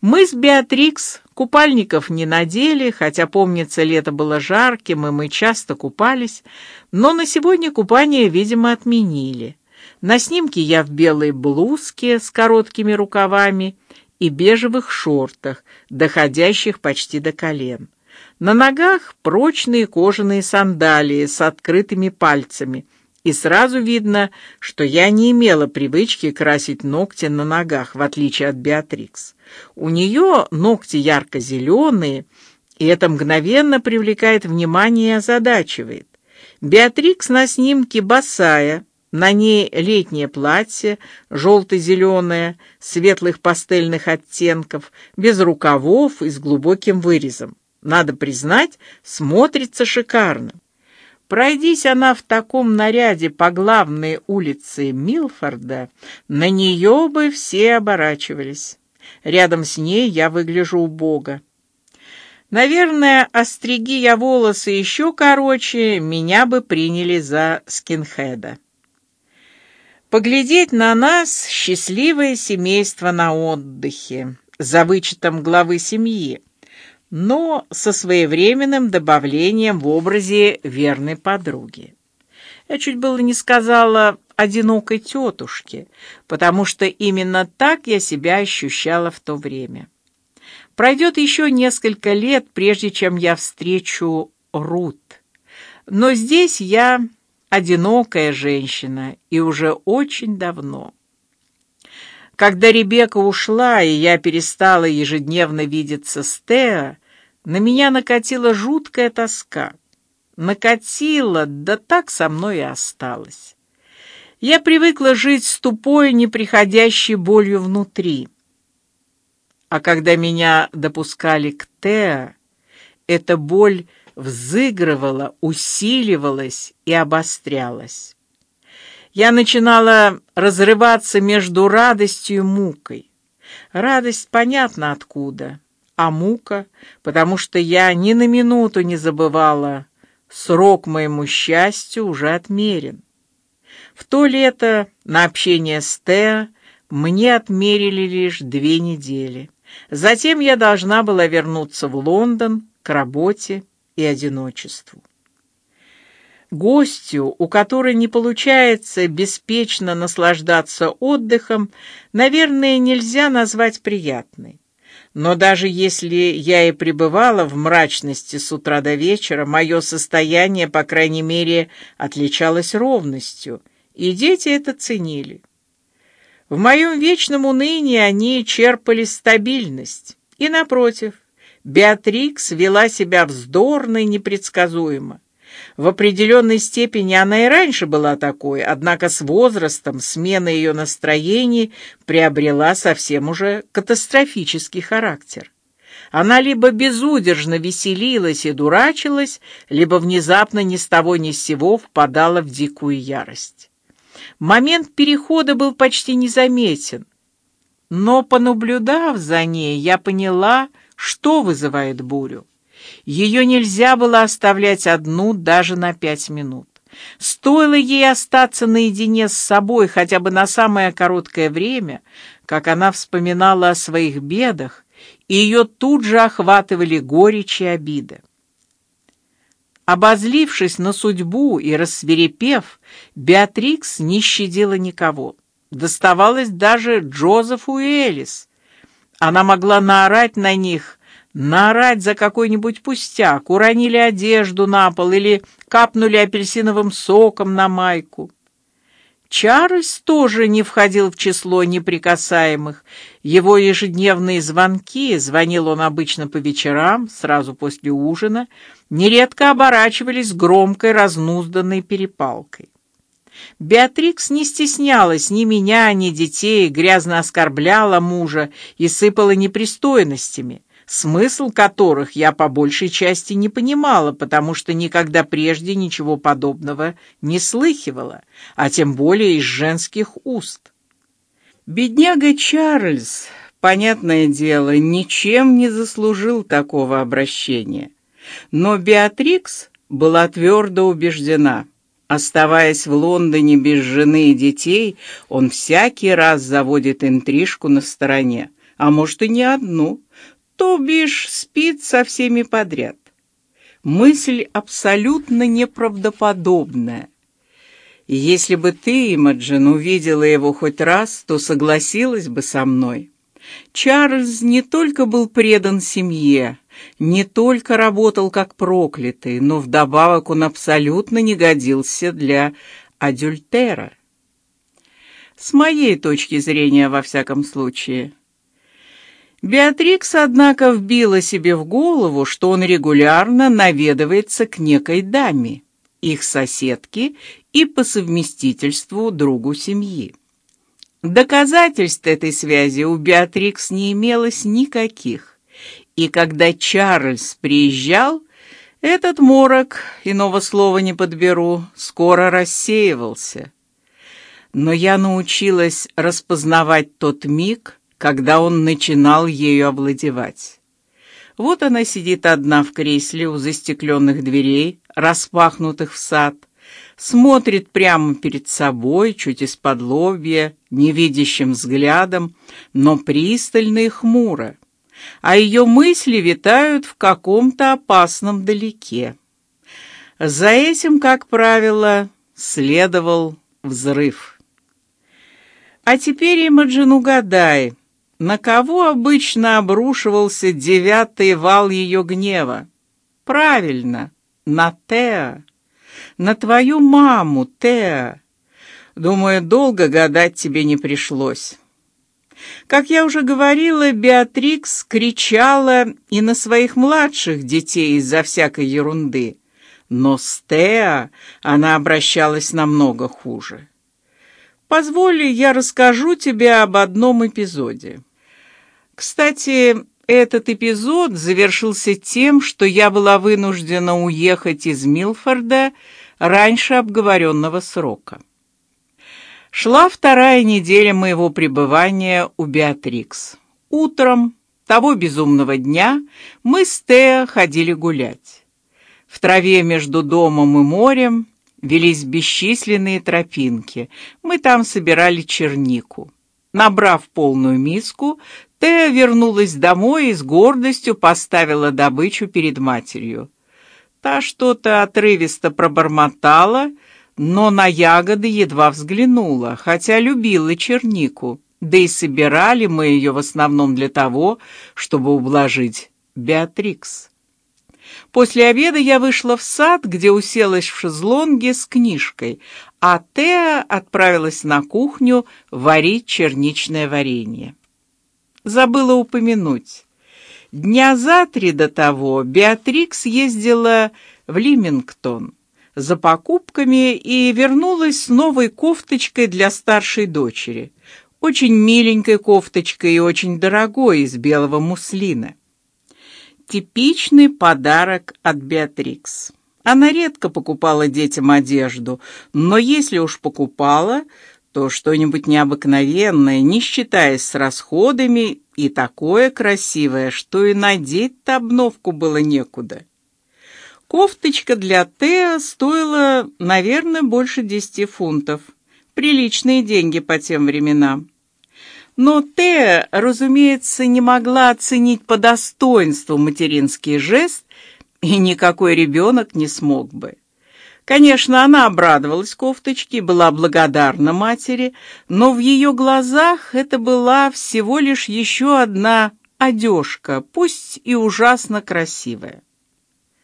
Мы с Беатрикс купальников не надели, хотя, помнится, лето было жарким, и мы часто купались, но на сегодня купание, видимо, отменили. На снимке я в белой блузке с короткими рукавами и бежевых шортах, доходящих почти до колен. На ногах прочные кожаные сандалии с открытыми пальцами — и сразу видно, что я не имела привычки красить ногти на ногах, в отличие от Беатрикс. У нее ногти ярко-зеленые, и это мгновенно привлекает внимание и озадачивает. Беатрикс на снимке босая, на ней летнее платье, желто-зеленое, светлых пастельных оттенков, без рукавов и с глубоким вырезом. Надо признать, смотрится шикарно. Пройдись она в таком наряде по главной улице Милфорда, на нее бы все оборачивались. Рядом с ней я выгляжу убого. Наверное, остриги я волосы еще короче, меня бы приняли за скинхеда. Поглядеть на нас счастливое семейство на отдыхе, за вычетом главы семьи но со своевременным добавлением в образе верной подруги. Я чуть было не сказала одинокой тетушке, потому что именно так я себя ощущала в то время. Пройдет еще несколько лет, прежде чем я встречу Рут, но здесь я одинокая женщина и уже очень давно. Когда Ребекка ушла, и я перестала ежедневно видеться с Тео, на меня накатила жуткая тоска. Накатила, да так со мной и осталось. Я привыкла жить с тупой, неприходящей болью внутри. А когда меня допускали к Тео, эта боль взыгрывала, усиливалась и обострялась я начинала разрываться между радостью и мукой. Радость понятно откуда, а мука, потому что я ни на минуту не забывала, срок моему счастью уже отмерен. В то лето на общение с Тео мне отмерили лишь две недели. Затем я должна была вернуться в Лондон к работе и одиночеству. Гостю, у которой не получается беспечно наслаждаться отдыхом, наверное, нельзя назвать приятной. Но даже если я и пребывала в мрачности с утра до вечера, мое состояние, по крайней мере, отличалось ровностью, и дети это ценили. В моем вечном унынии они черпали стабильность, и напротив, Беатрикс вела себя вздорно и непредсказуемо. В определенной степени она и раньше была такой, однако с возрастом смена ее настроений приобрела совсем уже катастрофический характер. Она либо безудержно веселилась и дурачилась, либо внезапно ни с того ни с сего впадала в дикую ярость. Момент перехода был почти незаметен, но понаблюдав за ней, я поняла, что вызывает бурю. Ее нельзя было оставлять одну даже на пять минут. Стоило ей остаться наедине с собой хотя бы на самое короткое время, как она вспоминала о своих бедах, и ее тут же охватывали горечь и обида. Обозлившись на судьбу и рассверепев, Беатрикс не щадила никого. Доставалось даже Джозефу и Элис. Она могла наорать на них наорать за какой-нибудь пустяк, уронили одежду на пол или капнули апельсиновым соком на майку. Чарльз тоже не входил в число неприкасаемых. Его ежедневные звонки, звонил он обычно по вечерам, сразу после ужина, нередко оборачивались громкой разнузданной перепалкой. Беатрикс не стеснялась ни меня, ни детей, грязно оскорбляла мужа и сыпала непристойностями смысл которых я по большей части не понимала, потому что никогда прежде ничего подобного не слыхивала, а тем более из женских уст. Бедняга Чарльз, понятное дело, ничем не заслужил такого обращения, но Беатрикс была твердо убеждена. Оставаясь в Лондоне без жены и детей, он всякий раз заводит интрижку на стороне а может и не одну, то бишь спит со всеми подряд. Мысль абсолютно неправдоподобная. Если бы ты, Имаджин, увидела его хоть раз, то согласилась бы со мной. Чарльз не только был предан семье, не только работал как проклятый, но вдобавок он абсолютно не годился для адюльтера. С моей точки зрения, во всяком случае. Беатрикс, однако, вбила себе в голову, что он регулярно наведывается к некой даме, их соседке и по совместительству другу семьи. Доказательств этой связи у Беатрикс не имелось никаких, и когда Чарльз приезжал, этот морок, иного слова не подберу, скоро рассеивался. Но я научилась распознавать тот миг, когда он начинал ею овладевать. Вот она сидит одна в кресле у застекленных дверей, распахнутых в сад, смотрит прямо перед собой, чуть из-под лобья, невидящим взглядом, но пристально и хмуро, а ее мысли витают в каком-то опасном далеке. За этим, как правило, следовал взрыв. А теперь, Имаджин, угадай, на кого обычно обрушивался девятый вал ее гнева? Правильно, на Теа на твою маму, Теа. Думаю, долго гадать тебе не пришлось. Как я уже говорила, Беатрикс кричала и на своих младших детей из-за всякой ерунды, но с Теа она обращалась намного хуже. Позволь, я расскажу тебе об одном эпизоде. Кстати, этот эпизод завершился тем, что я была вынуждена уехать из Милфорда раньше обговоренного срока. Шла вторая неделя моего пребывания у Беатрикс. Утром того безумного дня мы с Тео ходили гулять. В траве между домом и морем велись бесчисленные тропинки. Мы там собирали чернику. Набрав полную миску, Тео вернулась домой и с гордостью поставила добычу перед матерью. Та что-то отрывисто пробормотала, но на ягоды едва взглянула, хотя любила чернику. Да и собирали мы ее в основном для того, чтобы ублажить Беатрикс. После обеда я вышла в сад, где уселась в шезлонге с книжкой, а Теа отправилась на кухню варить черничное варенье. Забыла упомянуть. Дня за три до того Беатрикс ездила в Лимингтон за покупками и вернулась с новой кофточкой для старшей дочери, очень миленькой кофточкой и очень дорогой из белого муслина. Типичный подарок от Беатрикс. Она редко покупала детям одежду, но если уж покупала, то что-нибудь необыкновенное, не считаясь с расходами, и такое красивое, что и надеть-то обновку было некуда. Кофточка для Теа стоила, наверное, больше десяти фунтов. Приличные деньги по тем временам. Но Теа, разумеется, не могла оценить по достоинству материнский жест, и никакой ребенок не смог бы. Конечно, она обрадовалась кофточке, была благодарна матери, но в ее глазах это была всего лишь еще одна одежка, пусть и ужасно красивая.